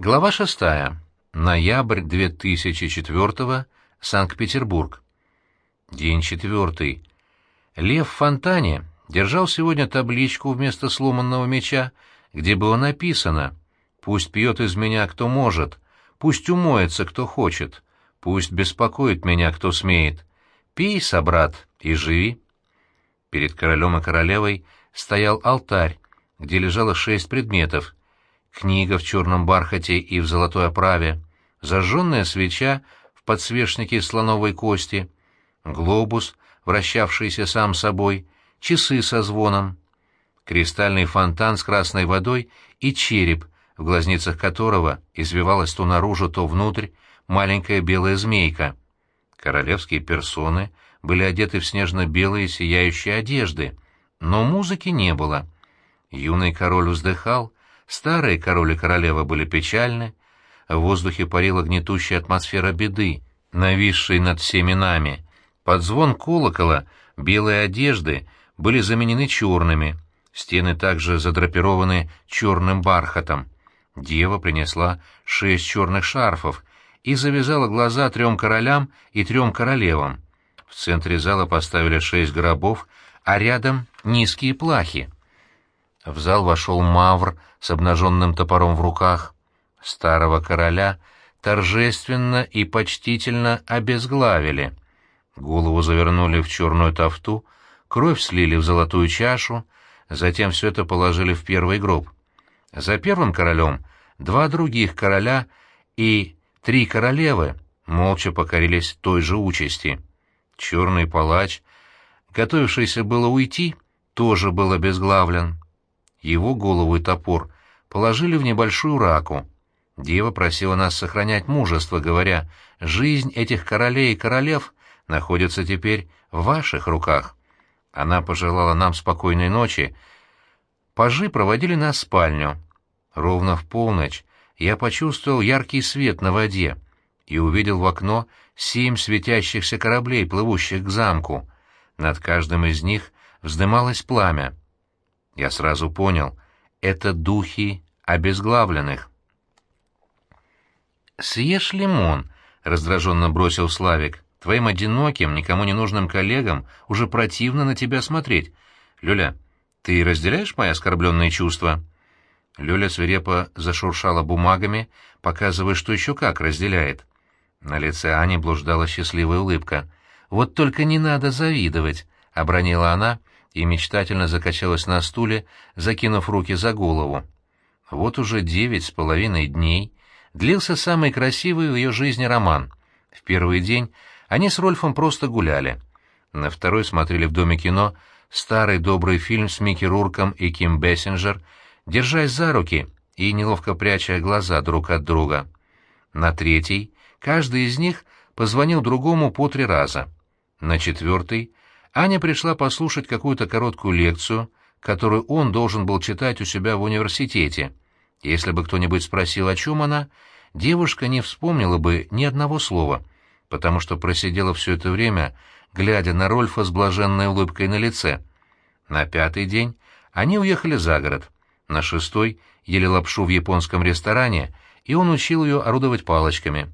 Глава шестая. Ноябрь 2004 Санкт-Петербург. День четвертый. Лев в фонтане держал сегодня табличку вместо сломанного меча, где было написано «Пусть пьет из меня, кто может, пусть умоется, кто хочет, пусть беспокоит меня, кто смеет. Пей, собрат, и живи». Перед королем и королевой стоял алтарь, где лежало шесть предметов. Книга в черном бархате и в золотой оправе, зажженная свеча в подсвечнике слоновой кости, глобус, вращавшийся сам собой, часы со звоном, кристальный фонтан с красной водой и череп, в глазницах которого извивалась то наружу, то внутрь маленькая белая змейка. Королевские персоны были одеты в снежно-белые сияющие одежды, но музыки не было. Юный король вздыхал, старые король и королева были печальны, в воздухе парила гнетущая атмосфера беды, нависшей над всеми нами. Под звон колокола белые одежды были заменены черными, стены также задрапированы черным бархатом. Дева принесла шесть черных шарфов и завязала глаза трем королям и трем королевам. В центре зала поставили шесть гробов, а рядом низкие плахи. В зал вошел мавр с обнаженным топором в руках. Старого короля торжественно и почтительно обезглавили. Голову завернули в черную тафту, кровь слили в золотую чашу, затем все это положили в первый гроб. За первым королем два других короля и три королевы молча покорились той же участи. Черный палач, готовившийся было уйти, тоже был обезглавлен. Его голову и топор положили в небольшую раку. Дева просила нас сохранять мужество, говоря, «Жизнь этих королей и королев находится теперь в ваших руках». Она пожелала нам спокойной ночи. Пажи проводили нас в спальню. Ровно в полночь я почувствовал яркий свет на воде и увидел в окно семь светящихся кораблей, плывущих к замку. Над каждым из них вздымалось пламя. Я сразу понял — это духи обезглавленных. «Съешь лимон», — раздраженно бросил Славик. «Твоим одиноким, никому не нужным коллегам уже противно на тебя смотреть. Люля, ты разделяешь мои оскорбленные чувства?» Люля свирепо зашуршала бумагами, показывая, что еще как разделяет. На лице Ани блуждала счастливая улыбка. «Вот только не надо завидовать», — обронила она, и мечтательно закачалась на стуле, закинув руки за голову. Вот уже девять с половиной дней длился самый красивый в ее жизни роман. В первый день они с Рольфом просто гуляли. На второй смотрели в Доме кино старый добрый фильм с Микки Рурком и Ким Бессинджер, держась за руки и неловко пряча глаза друг от друга. На третий каждый из них позвонил другому по три раза. На четвертый Аня пришла послушать какую-то короткую лекцию, которую он должен был читать у себя в университете. Если бы кто-нибудь спросил, о чем она, девушка не вспомнила бы ни одного слова, потому что просидела все это время, глядя на Рольфа с блаженной улыбкой на лице. На пятый день они уехали за город. На шестой ели лапшу в японском ресторане, и он учил ее орудовать палочками.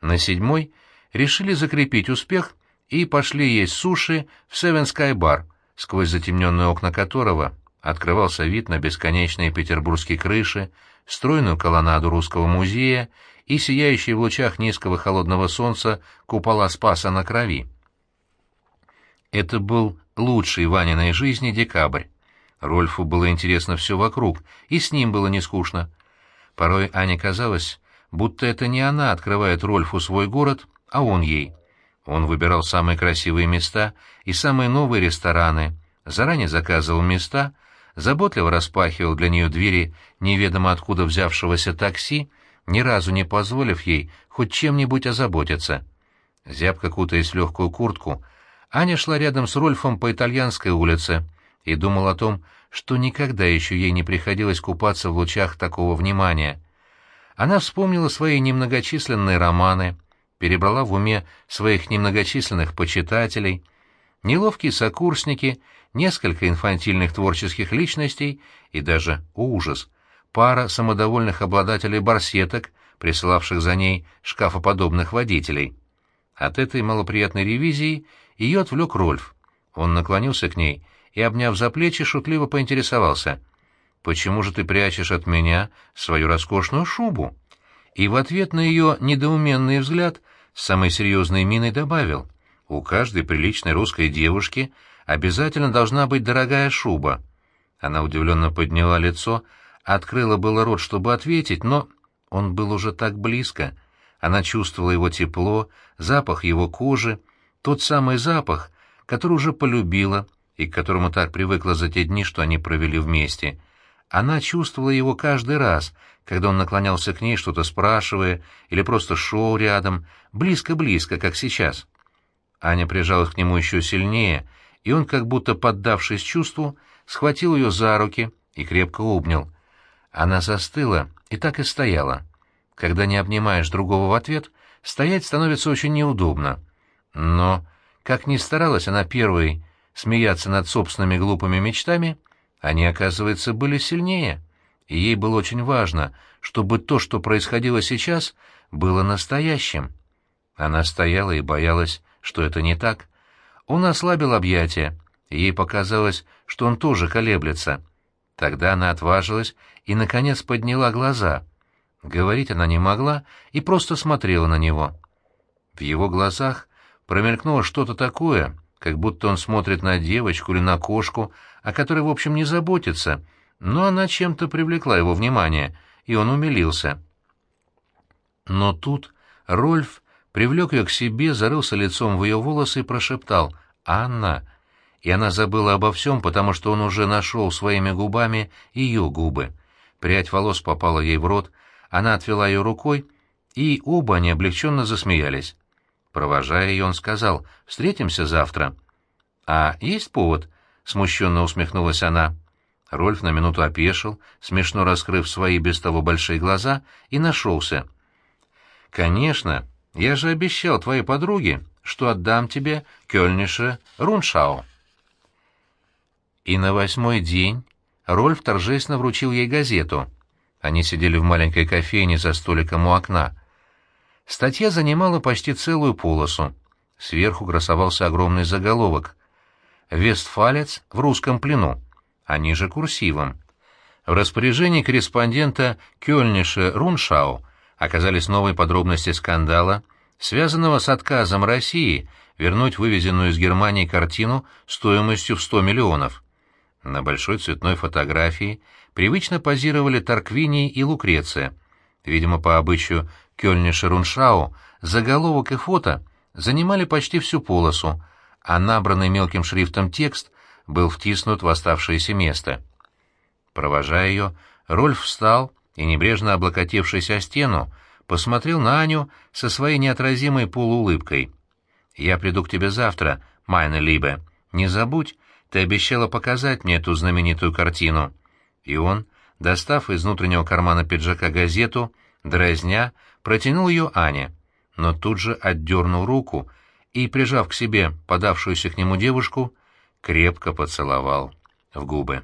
На седьмой решили закрепить успех и пошли есть суши в Севен Скай Бар, сквозь затемненные окна которого открывался вид на бесконечные петербургские крыши, стройную колоннаду русского музея и сияющие в лучах низкого холодного солнца купола Спаса на крови. Это был лучший Ваниной жизни декабрь. Рольфу было интересно все вокруг, и с ним было не скучно. Порой Ане казалось, будто это не она открывает Рольфу свой город, а он ей — он выбирал самые красивые места и самые новые рестораны, заранее заказывал места, заботливо распахивал для нее двери неведомо откуда взявшегося такси, ни разу не позволив ей хоть чем-нибудь озаботиться. Зябко кутаясь в легкую куртку, Аня шла рядом с Рольфом по итальянской улице и думала о том, что никогда еще ей не приходилось купаться в лучах такого внимания. Она вспомнила свои немногочисленные романы — перебрала в уме своих немногочисленных почитателей, неловкие сокурсники, несколько инфантильных творческих личностей и даже ужас, пара самодовольных обладателей барсеток, присылавших за ней шкафоподобных водителей. От этой малоприятной ревизии ее отвлек Рольф. Он наклонился к ней и, обняв за плечи, шутливо поинтересовался. «Почему же ты прячешь от меня свою роскошную шубу?» И в ответ на ее недоуменный взгляд с самой серьезной миной добавил. «У каждой приличной русской девушки обязательно должна быть дорогая шуба». Она удивленно подняла лицо, открыла было рот, чтобы ответить, но он был уже так близко. Она чувствовала его тепло, запах его кожи, тот самый запах, который уже полюбила и к которому так привыкла за те дни, что они провели вместе. Она чувствовала его каждый раз, когда он наклонялся к ней, что-то спрашивая, или просто шел рядом, близко-близко, как сейчас. Аня прижалась к нему еще сильнее, и он, как будто поддавшись чувству, схватил ее за руки и крепко обнял. Она застыла и так и стояла. Когда не обнимаешь другого в ответ, стоять становится очень неудобно. Но, как ни старалась она первой смеяться над собственными глупыми мечтами, они, оказывается, были сильнее, и ей было очень важно, чтобы то, что происходило сейчас, было настоящим. Она стояла и боялась, что это не так. Он ослабил объятия, и ей показалось, что он тоже колеблется. Тогда она отважилась и, наконец, подняла глаза. Говорить она не могла и просто смотрела на него. В его глазах промелькнуло что-то такое, как будто он смотрит на девочку или на кошку, о которой, в общем, не заботится, но она чем-то привлекла его внимание, и он умилился. Но тут Рольф привлек ее к себе, зарылся лицом в ее волосы и прошептал «Анна!» и она забыла обо всем, потому что он уже нашел своими губами ее губы. Прядь волос попала ей в рот, она отвела ее рукой, и оба они облегченно засмеялись. Провожая ее, он сказал, «Встретимся завтра». «А есть повод?» — смущенно усмехнулась она. Рольф на минуту опешил, смешно раскрыв свои без того большие глаза, и нашелся. «Конечно, я же обещал твоей подруге, что отдам тебе Кёльнише Руншау». И на восьмой день Рольф торжественно вручил ей газету. Они сидели в маленькой кофейне за столиком у окна. Статья занимала почти целую полосу. Сверху красовался огромный заголовок. «Вестфалец в русском плену», а ниже курсивом. В распоряжении корреспондента Кёльниша Руншау оказались новые подробности скандала, связанного с отказом России вернуть вывезенную из Германии картину стоимостью в 100 миллионов. На большой цветной фотографии привычно позировали Тарквини и Лукреция. Видимо, по обычаю Кёльниша Руншау заголовок и фото занимали почти всю полосу, а набранный мелким шрифтом текст был втиснут в оставшееся место. Провожая ее, Рольф встал и, небрежно облокотившись о стену, посмотрел на Аню со своей неотразимой полуулыбкой. «Я приду к тебе завтра, Майна Либе. Не забудь, ты обещала показать мне эту знаменитую картину». И он, достав из внутреннего кармана пиджака газету, дразня, протянул ее Ане, но тут же отдернул руку и, прижав к себе подавшуюся к нему девушку, крепко поцеловал в губы.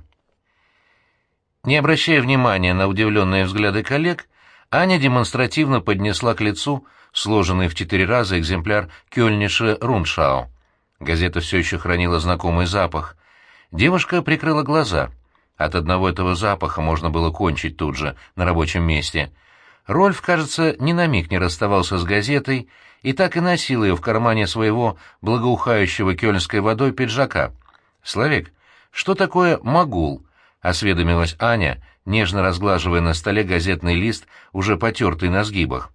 Не обращая внимания на удивленные взгляды коллег, Аня демонстративно поднесла к лицу сложенный в четыре раза экземпляр Кёльниша Руншау. Газета все еще хранила знакомый запах, Девушка прикрыла глаза. От одного этого запаха можно было кончить тут же, на рабочем месте. Рольф, кажется, ни на миг не расставался с газетой и так и носил ее в кармане своего благоухающего кёльнской водой пиджака. «Славик, что такое магул?» — осведомилась Аня, нежно разглаживая на столе газетный лист, уже потертый на сгибах.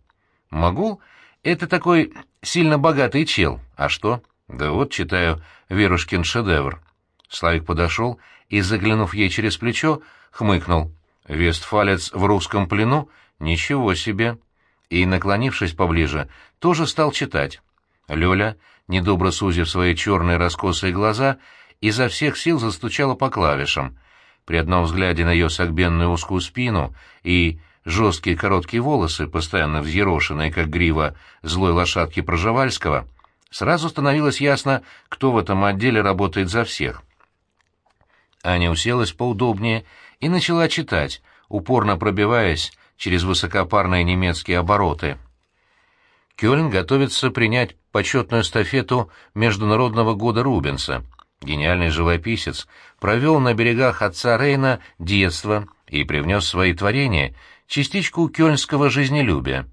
«Магул — это такой сильно богатый чел. А что?» «Да вот, читаю Верушкин шедевр». Славик подошел и, заглянув ей через плечо, хмыкнул. «Вестфалец в русском плену? Ничего себе!» И, наклонившись поближе, тоже стал читать. Лёля, недобро сузив свои черные раскосые глаза, изо всех сил застучала по клавишам. При одном взгляде на ее согбенную узкую спину и жесткие короткие волосы, постоянно взъерошенные, как грива злой лошадки Проживальского, сразу становилось ясно, кто в этом отделе работает за всех. Аня уселась поудобнее и начала читать, упорно пробиваясь через высокопарные немецкие обороты. Кёльн готовится принять почетную эстафету Международного года Рубенса. Гениальный живописец провел на берегах отца Рейна детство и привнес в свои творения частичку кёльнского жизнелюбия.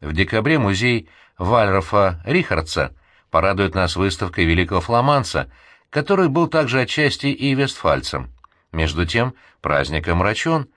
В декабре музей Вальрофа Рихардса порадует нас выставкой великого фламанца, который был также отчасти и вестфальцем. Между тем праздник омрачен.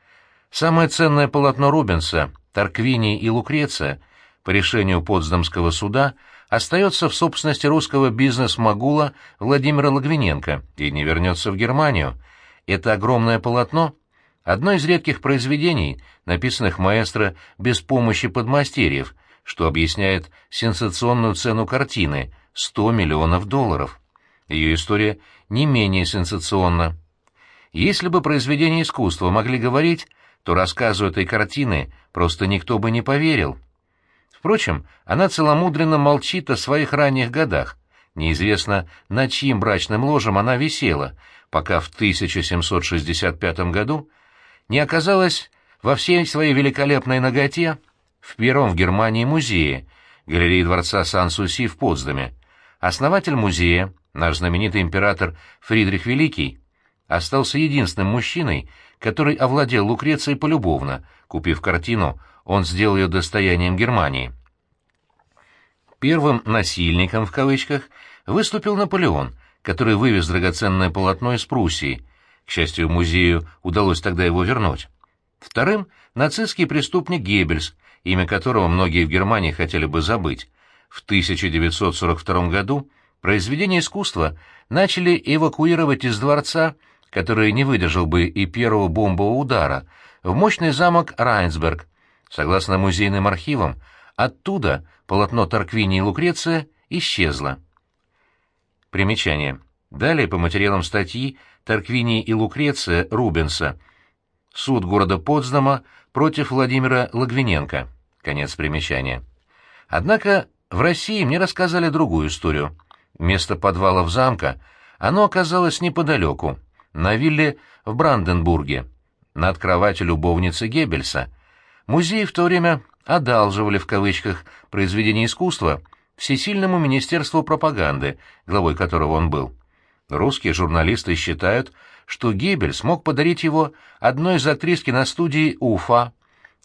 Самое ценное полотно Рубенса, Тарквини и Лукреция, по решению Потсдамского суда, остается в собственности русского бизнес-магула Владимира Логвиненко и не вернется в Германию. Это огромное полотно — одно из редких произведений, написанных маэстро без помощи подмастерьев, что объясняет сенсационную цену картины — 100 миллионов долларов. Ее история не менее сенсационна. Если бы произведения искусства могли говорить, то рассказу этой картины просто никто бы не поверил. Впрочем, она целомудренно молчит о своих ранних годах. Неизвестно, на чьим брачным ложем она висела, пока в 1765 году не оказалась во всей своей великолепной ноготе в первом в Германии музее, галерее дворца Сан-Суси в Потсдаме. Основатель музея, наш знаменитый император Фридрих Великий, остался единственным мужчиной, который овладел Лукрецией полюбовно. Купив картину, он сделал ее достоянием Германии. Первым «насильником» в кавычках выступил Наполеон, который вывез драгоценное полотно из Пруссии. К счастью, музею удалось тогда его вернуть. Вторым — нацистский преступник Геббельс, имя которого многие в Германии хотели бы забыть. В 1942 году произведения искусства начали эвакуировать из дворца который не выдержал бы и первого бомбового удара, в мощный замок Райнсберг. Согласно музейным архивам, оттуда полотно Тарквини и Лукреция исчезло. Примечание. Далее по материалам статьи Тарквини и Лукреция Рубенса. Суд города Потсдама против Владимира Лагвиненко. Конец примечания. Однако в России мне рассказали другую историю. Место подвалов замка, оно оказалось неподалеку, на вилле в Бранденбурге, над кроватью любовницы Геббельса. Музей в то время «одалживали» в кавычках произведения искусства Всесильному Министерству пропаганды, главой которого он был. Русские журналисты считают, что Геббель смог подарить его одной из актрис киностудии «Уфа».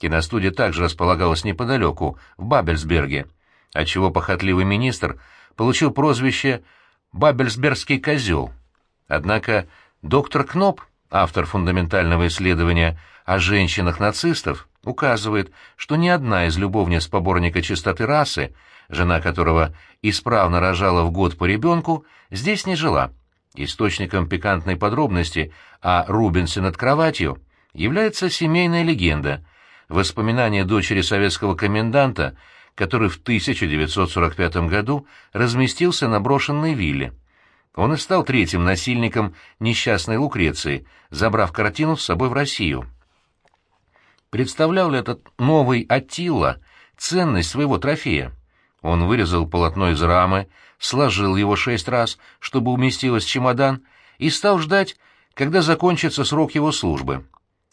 Киностудия также располагалась неподалеку, в Бабельсберге, отчего похотливый министр получил прозвище «Бабельсбергский козел». Однако Доктор Кноп, автор фундаментального исследования о женщинах-нацистов, указывает, что ни одна из любовниц поборника чистоты расы, жена которого исправно рожала в год по ребенку, здесь не жила. Источником пикантной подробности о Рубенсе над кроватью является семейная легенда, воспоминания дочери советского коменданта, который в 1945 году разместился на брошенной вилле. Он и стал третьим насильником несчастной Лукреции, забрав картину с собой в Россию. Представлял ли этот новый Аттила ценность своего трофея? Он вырезал полотно из рамы, сложил его шесть раз, чтобы уместилось в чемодан, и стал ждать, когда закончится срок его службы.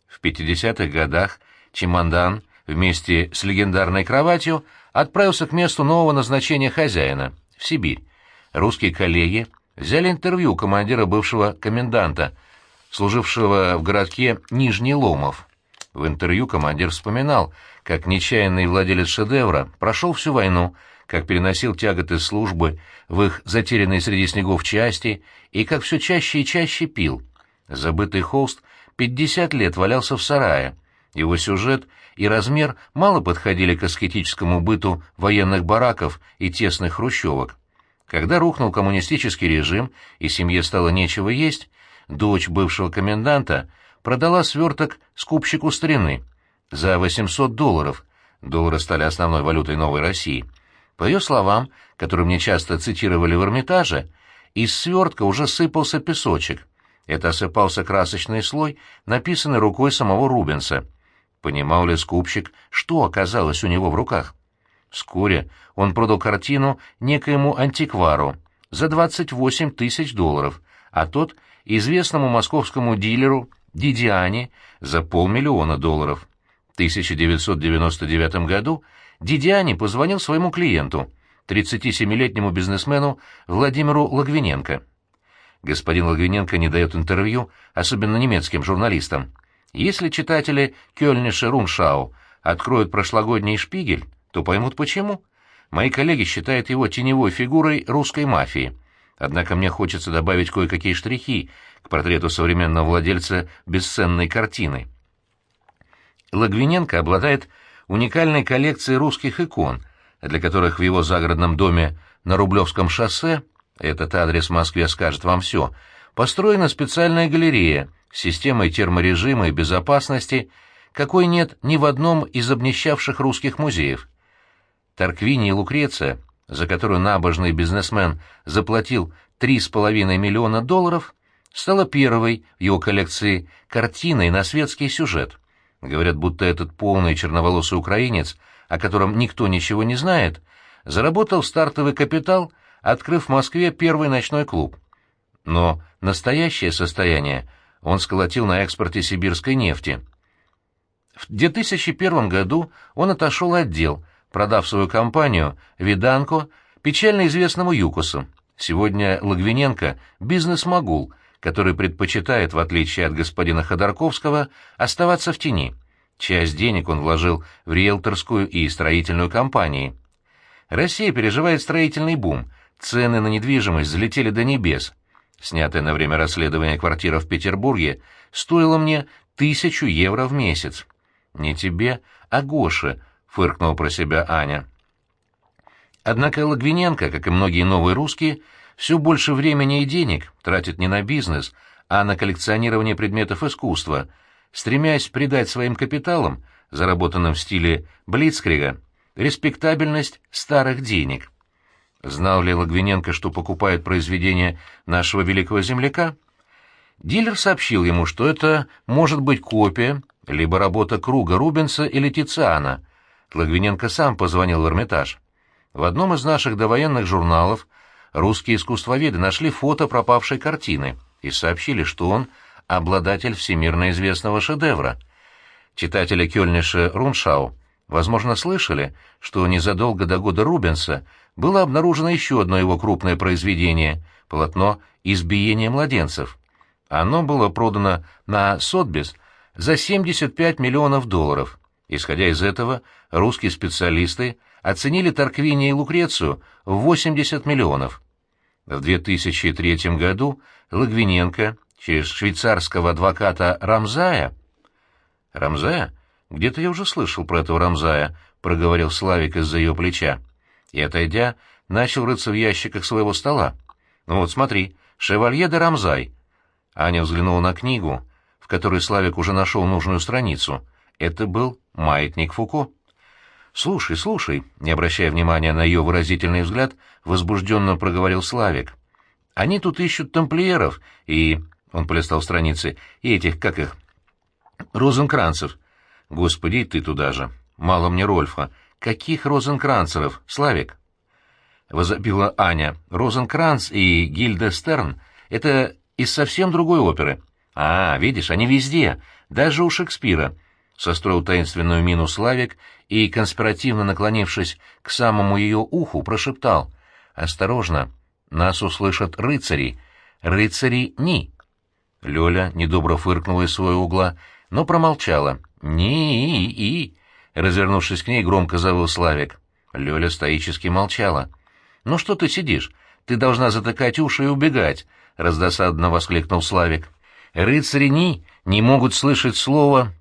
В 50-х годах чемодан вместе с легендарной кроватью отправился к месту нового назначения хозяина, в Сибирь. Русские коллеги взяли интервью командира бывшего коменданта, служившего в городке Нижний Ломов. В интервью командир вспоминал, как нечаянный владелец шедевра прошел всю войну, как переносил тяготы службы в их затерянной среди снегов части и как все чаще и чаще пил. Забытый холст пятьдесят лет валялся в сарае. Его сюжет и размер мало подходили к аскетическому быту военных бараков и тесных хрущевок. Когда рухнул коммунистический режим и семье стало нечего есть, дочь бывшего коменданта продала сверток скупщику старины за 800 долларов. Доллары стали основной валютой новой России. По ее словам, которые мне часто цитировали в Эрмитаже, из свертка уже сыпался песочек. Это осыпался красочный слой, написанный рукой самого Рубенса. Понимал ли скупщик, что оказалось у него в руках? Вскоре он продал картину некоему антиквару за 28 тысяч долларов, а тот — известному московскому дилеру Дидиани за полмиллиона долларов. В 1999 году Дидиани позвонил своему клиенту, 37-летнему бизнесмену Владимиру Логвиненко. Господин Логвиненко не дает интервью, особенно немецким журналистам. Если читатели Кёльниша Руншау откроют прошлогодний шпигель, то поймут почему. Мои коллеги считают его теневой фигурой русской мафии. Однако мне хочется добавить кое-какие штрихи к портрету современного владельца бесценной картины. Лагвиненко обладает уникальной коллекцией русских икон, для которых в его загородном доме на Рублевском шоссе, этот адрес в Москве скажет вам все, построена специальная галерея с системой терморежима и безопасности, какой нет ни в одном из обнищавших русских музеев. Тарквини и Лукреция, за которую набожный бизнесмен заплатил 3,5 миллиона долларов, стала первой в его коллекции картиной на светский сюжет. Говорят, будто этот полный черноволосый украинец, о котором никто ничего не знает, заработал стартовый капитал, открыв в Москве первый ночной клуб. Но настоящее состояние он сколотил на экспорте сибирской нефти. В 2001 году он отошел от дел, продав свою компанию «Виданко» печально известному Юкосу. Сегодня Лагвиненко — бизнес-могул, который предпочитает, в отличие от господина Ходорковского, оставаться в тени. Часть денег он вложил в риэлторскую и строительную компании. Россия переживает строительный бум, цены на недвижимость взлетели до небес. Снятая на время расследования квартира в Петербурге стоила мне тысячу евро в месяц. «Не тебе, а Гоше», — фыркнула про себя Аня. Однако Лагвиненко, как и многие новые русские, все больше времени и денег тратит не на бизнес, а на коллекционирование предметов искусства, стремясь придать своим капиталам, заработанным в стиле Блицкрига, респектабельность старых денег. Знал ли Лагвиненко, что покупает произведение нашего великого земляка? Дилер сообщил ему, что это может быть копия, либо работа Круга Рубенса или Тициана. Лагвиненко сам позвонил в Эрмитаж. В одном из наших довоенных журналов русские искусствоведы нашли фото пропавшей картины и сообщили, что он — обладатель всемирно известного шедевра. Читатели Кёльниша Руншау, возможно, слышали, что незадолго до года Рубенса было обнаружено еще одно его крупное произведение — полотно «Избиение младенцев». Оно было продано на Сотбис за 75 миллионов долларов. Исходя из этого, русские специалисты оценили Тарквини и Лукрецию в 80 миллионов. В 2003 году Лагвиненко через швейцарского адвоката Рамзая... «Рамзая? Где-то я уже слышал про этого Рамзая», — проговорил Славик из-за ее плеча. И, отойдя, начал рыться в ящиках своего стола. «Ну вот, смотри, «Шевалье де Рамзай». Аня взглянула на книгу, в которой Славик уже нашел нужную страницу. Это был «Маятник Фуко». «Слушай, слушай», — не обращая внимания на ее выразительный взгляд, возбужденно проговорил Славик. «Они тут ищут тамплиеров и...» — он полистал страницы. «И этих, как их?» «Розенкранцев». «Господи, ты туда же. Мало мне Рольфа. Каких розенкранцеров, Славик?» Возопила Аня. «Розенкранц и Гильда Стерн — это из совсем другой оперы. А, видишь, они везде, даже у Шекспира» состроил таинственную мину Славик и, конспиративно наклонившись к самому ее уху, прошептал «Осторожно, нас услышат рыцари, рыцари Ни». Лёля недобро фыркнула из своего угла, но промолчала. «Ни-и-и!» Развернувшись к ней, громко завыл Славик. Лёля стоически молчала. «Ну что ты сидишь? Ты должна затыкать уши и убегать!» — раздосадно воскликнул Славик. «Рыцари Ни не могут слышать слова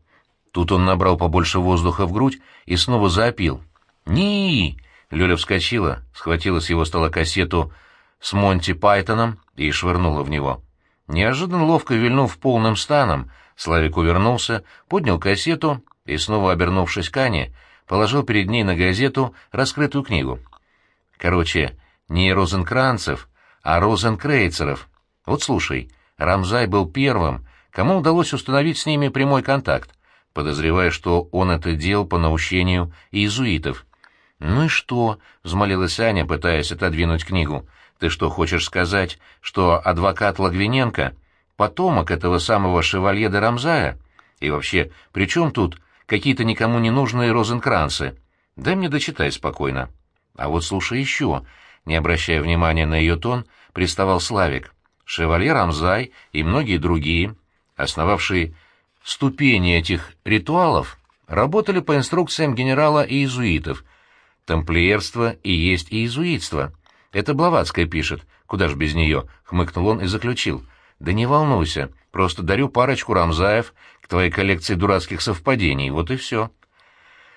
Тут он набрал побольше воздуха в грудь и снова запил. ни Лёля вскочила, схватила с его стола кассету с Монти Пайтоном и швырнула в него. Неожиданно ловко вильнув полным станом, Славик увернулся, поднял кассету и, снова обернувшись к Ане, положил перед ней на газету раскрытую книгу. Короче, не Розенкранцев, а Розенкрейцеров. Вот слушай, Рамзай был первым, кому удалось установить с ними прямой контакт подозревая, что он это делал по наущению иезуитов. «Ну и что?» — взмолилась Аня, пытаясь отодвинуть книгу. «Ты что, хочешь сказать, что адвокат Лагвиненко потомок этого самого шевалье де Рамзая? И вообще, при чем тут какие-то никому не нужные розенкранцы? Дай мне дочитай спокойно. А вот слушай еще, не обращая внимания на ее тон, приставал Славик. Шевалье Рамзай и многие другие, основавшие ступени этих ритуалов, работали по инструкциям генерала иезуитов. Тамплиерство и есть иезуитство. Это Блаватская пишет. Куда ж без нее? — хмыкнул он и заключил. Да не волнуйся, просто дарю парочку рамзаев к твоей коллекции дурацких совпадений, вот и все.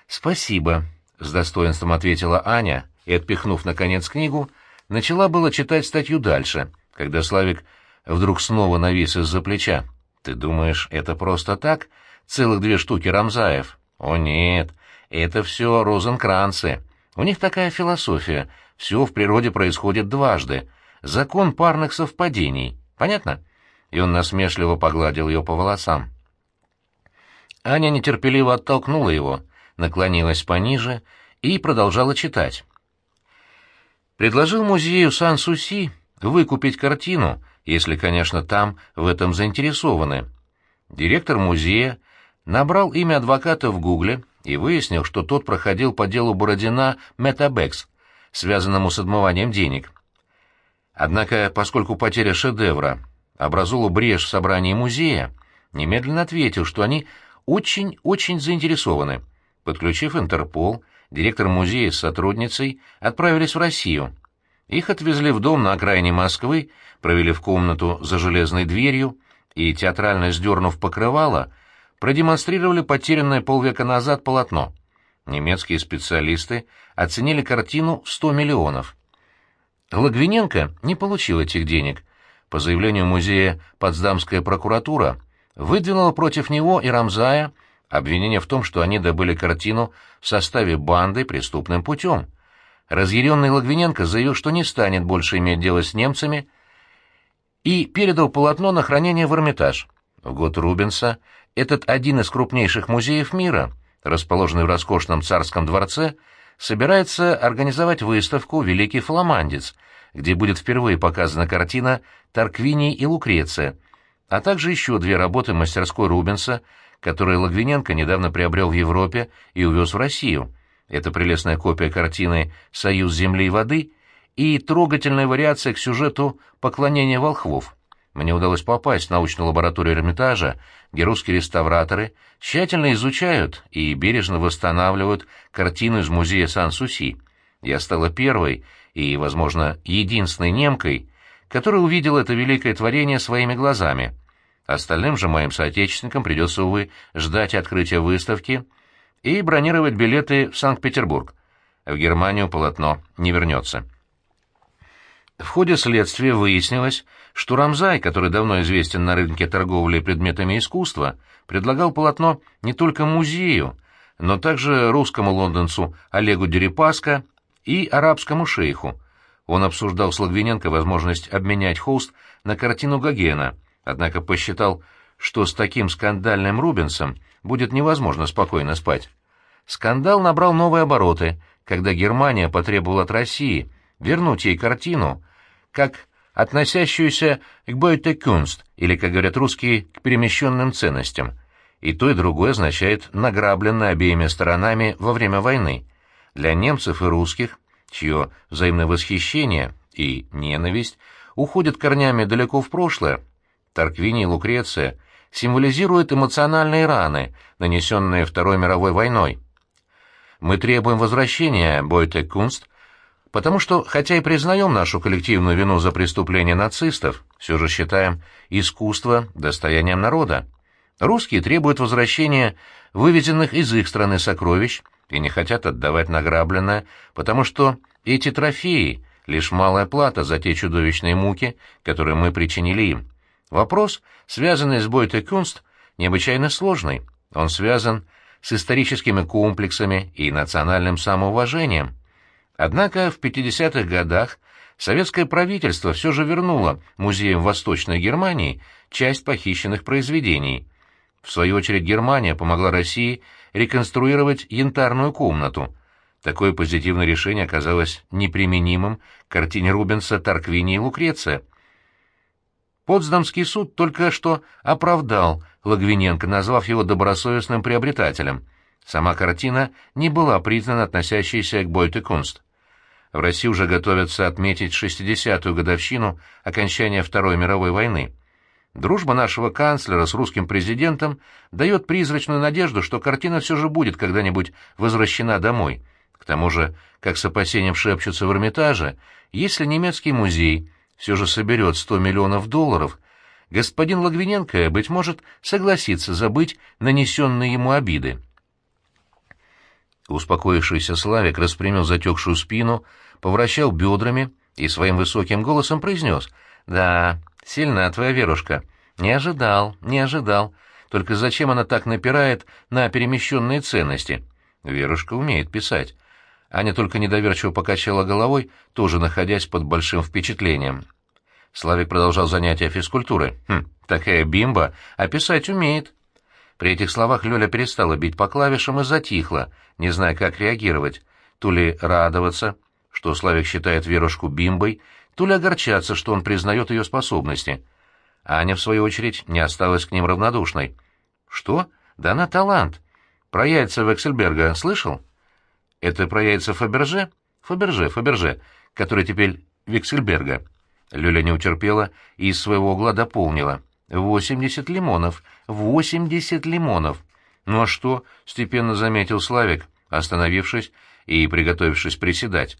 Спасибо, — с достоинством ответила Аня и, отпихнув, наконец, книгу, начала было читать статью дальше, когда Славик вдруг снова навис из-за плеча. «Ты думаешь, это просто так? Целых две штуки рамзаев?» «О нет, это все розенкранцы. У них такая философия. Все в природе происходит дважды. Закон парных совпадений. Понятно?» И он насмешливо погладил ее по волосам. Аня нетерпеливо оттолкнула его, наклонилась пониже и продолжала читать. Предложил музею Сан-Суси выкупить картину, если, конечно, там в этом заинтересованы. Директор музея набрал имя адвоката в Гугле и выяснил, что тот проходил по делу Бородина Метабекс, связанному с отмыванием денег. Однако, поскольку потеря шедевра образула брешь в собрании музея, немедленно ответил, что они очень-очень заинтересованы. Подключив Интерпол, директор музея с сотрудницей отправились в Россию. Их отвезли в дом на окраине Москвы, провели в комнату за железной дверью и, театрально сдернув покрывало, продемонстрировали потерянное полвека назад полотно. Немецкие специалисты оценили картину в 100 миллионов. Лагвиненко не получил этих денег. По заявлению музея Потсдамская прокуратура выдвинула против него и Рамзая обвинение в том, что они добыли картину в составе банды преступным путем. Разъяренный Лагвиненко заявил, что не станет больше иметь дело с немцами, и передал полотно на хранение в Эрмитаж. В год Рубенса этот один из крупнейших музеев мира, расположенный в роскошном царском дворце, собирается организовать выставку «Великий фламандец», где будет впервые показана картина «Тарквиний и Лукреция», а также еще две работы мастерской Рубенса, которые Лагвиненко недавно приобрел в Европе и увез в Россию. Это прелестная копия картины «Союз земли и воды» и трогательная вариация к сюжету «Поклонение волхвов». Мне удалось попасть в научную лабораторию Эрмитажа, где русские реставраторы тщательно изучают и бережно восстанавливают картину из музея Сан-Суси. Я стала первой и, возможно, единственной немкой, которая увидела это великое творение своими глазами. Остальным же моим соотечественникам придется, увы, ждать открытия выставки и бронировать билеты в Санкт-Петербург. В Германию полотно не вернется. В ходе следствия выяснилось, что Рамзай, который давно известен на рынке торговли предметами искусства, предлагал полотно не только музею, но также русскому лондонцу Олегу Дерипаско и арабскому шейху. Он обсуждал с Лагвиненко возможность обменять холст на картину Гогена, однако посчитал, что с таким скандальным Рубенсом будет невозможно спокойно спать. Скандал набрал новые обороты, когда Германия потребовала от России вернуть ей картину, как относящуюся к бойте-кюнст, или, как говорят русские, к перемещенным ценностям. И то, и другое означает награбленное обеими сторонами во время войны. Для немцев и русских, чье взаимное восхищение и ненависть уходят корнями далеко в прошлое, Тарквини и Лукреция символизируют эмоциональные раны, нанесенные Второй мировой войной. Мы требуем возвращения бойте-кунст потому что, хотя и признаем нашу коллективную вину за преступления нацистов, все же считаем искусство достоянием народа. Русские требуют возвращения вывезенных из их страны сокровищ и не хотят отдавать награбленное, потому что эти трофеи — лишь малая плата за те чудовищные муки, которые мы причинили им. Вопрос, связанный с Бойте Кюнст, необычайно сложный. Он связан с историческими комплексами и национальным самоуважением. Однако в 50-х годах советское правительство все же вернуло музеям Восточной Германии часть похищенных произведений. В свою очередь Германия помогла России реконструировать янтарную комнату. Такое позитивное решение оказалось неприменимым к картине Рубенса «Тарквини и Лукреция». Потсдамский суд только что оправдал Логвиненко, назвав его добросовестным приобретателем. Сама картина не была признана относящейся к Бойте Кунст. В России уже готовятся отметить 60-ю годовщину окончания Второй мировой войны. Дружба нашего канцлера с русским президентом дает призрачную надежду, что картина все же будет когда-нибудь возвращена домой. К тому же, как с опасением шепчутся в Эрмитаже, если немецкий музей все же соберет 100 миллионов долларов, господин Логвиненко, быть может, согласится забыть нанесенные ему обиды. Успокоившийся Славик распрямил затекшую спину, повращал бедрами и своим высоким голосом произнес «Да, сильна твоя Верушка. Не ожидал, не ожидал. Только зачем она так напирает на перемещенные ценности? Верушка умеет писать». Аня только недоверчиво покачала головой, тоже находясь под большим впечатлением. Славик продолжал занятия физкультуры. «Хм, такая бимба, а писать умеет». При этих словах Лёля перестала бить по клавишам и затихла, не зная, как реагировать. То ли радоваться, что Славик считает Верушку бимбой, то ли огорчаться, что он признает ее способности. Аня, в свою очередь, не осталась к ним равнодушной. «Что? Да она талант. Про яйца Вексельберга слышал?» Это про яйца Фаберже? Фаберже, Фаберже, который теперь Виксельберга. Лёля не утерпела и из своего угла дополнила. «Восемьдесят лимонов! Восемьдесят лимонов!» «Ну а что?» — степенно заметил Славик, остановившись и приготовившись приседать.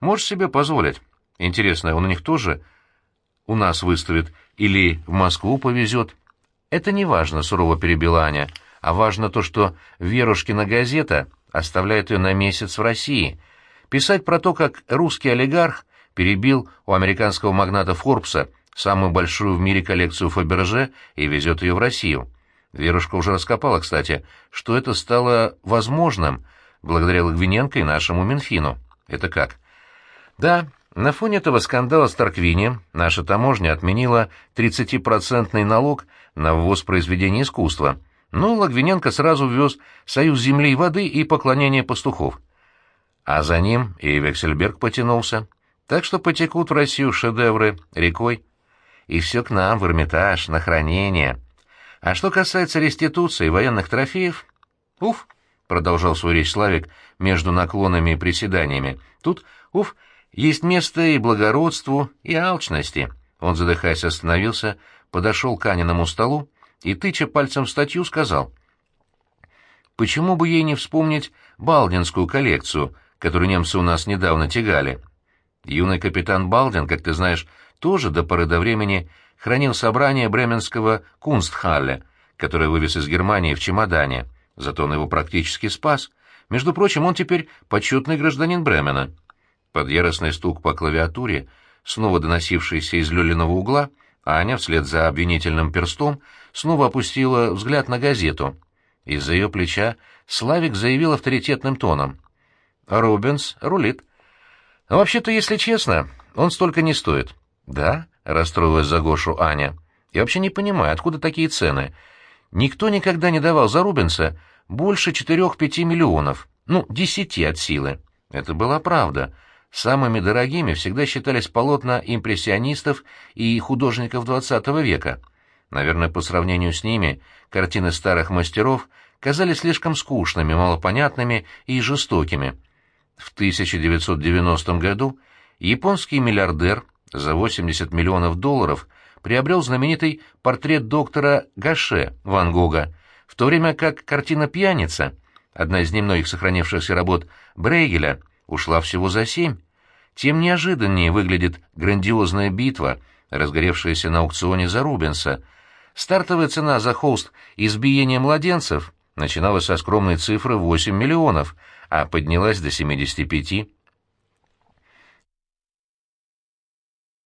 «Можешь себе позволить. Интересно, он у них тоже у нас выставит или в Москву повезет?» «Это не важно», — сурово перебила Аня, — «а важно то, что Верушкина газета оставляет ее на месяц в России. Писать про то, как русский олигарх перебил у американского магната Форбса самую большую в мире коллекцию Фаберже и везет ее в Россию. Верушка уже раскопала, кстати, что это стало возможным благодаря Логвиненко и нашему Минфину. Это как? Да, на фоне этого скандала с Тарквини наша таможня отменила 30-процентный налог на ввоз произведений искусства — но Логвиненко сразу ввез союз земли и воды и поклонение пастухов. А за ним и Вексельберг потянулся. Так что потекут в Россию шедевры рекой. И все к нам, в Эрмитаж, на хранение. А что касается реституции военных трофеев... Уф, — продолжал свою речь Славик между наклонами и приседаниями, — тут, уф, есть место и благородству, и алчности. Он, задыхаясь, остановился, подошел к Аниному столу и, тыча пальцем в статью, сказал, «Почему бы ей не вспомнить балдинскую коллекцию, которую немцы у нас недавно тягали? Юный капитан Балдин, как ты знаешь, тоже до поры до времени хранил собрание бременского Кунстхалля, которое вывез из Германии в чемодане, зато он его практически спас. Между прочим, он теперь почетный гражданин Бремена». Под яростный стук по клавиатуре, снова доносившийся из люлиного угла, Аня, вслед за обвинительным перстом, снова опустила взгляд на газету. Из-за ее плеча Славик заявил авторитетным тоном. «Рубенс рулит». «А вообще-то, если честно, он столько не стоит». «Да?» — расстроилась за Гошу Аня. «Я вообще не понимаю, откуда такие цены. Никто никогда не давал за Рубенса больше четырех-пяти миллионов. Ну, десяти от силы». Это была правда. Самыми дорогими всегда считались полотна импрессионистов и художников XX века — Наверное, по сравнению с ними картины старых мастеров казались слишком скучными, малопонятными и жестокими. В 1990 году японский миллиардер за 80 миллионов долларов приобрел знаменитый портрет доктора Гаше Ван Гога, в то время как картина «Пьяница», одна из немногих сохранившихся работ Брейгеля, ушла всего за семь. Тем неожиданнее выглядит грандиозная битва, разгоревшаяся на аукционе за Рубенса — Стартовая цена за холст «Избиение младенцев» начиналась со скромной цифры 8 миллионов, а поднялась до 75.